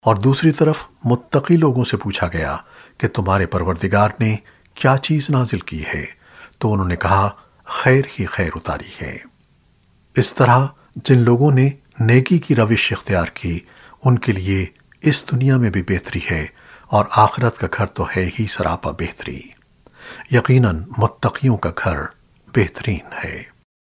اور دوسری طرف متقی لوگوں سے پوچھا گیا کہ تمہارے پروردگار نے کیا چیز نازل کی ہے؟ تو انہوں نے کہا، خیر ہی خیر اتاری ہے۔ اس طرح جن لوگوں نے نیکی کی روش اختیار کی، ان کے لیے اس دنیا میں بھی بہتری ہے اور آخرت کا گھر تو ہے ہی سراپا بہتری۔ یقیناً متقیوں کا گھر بہترین ہے۔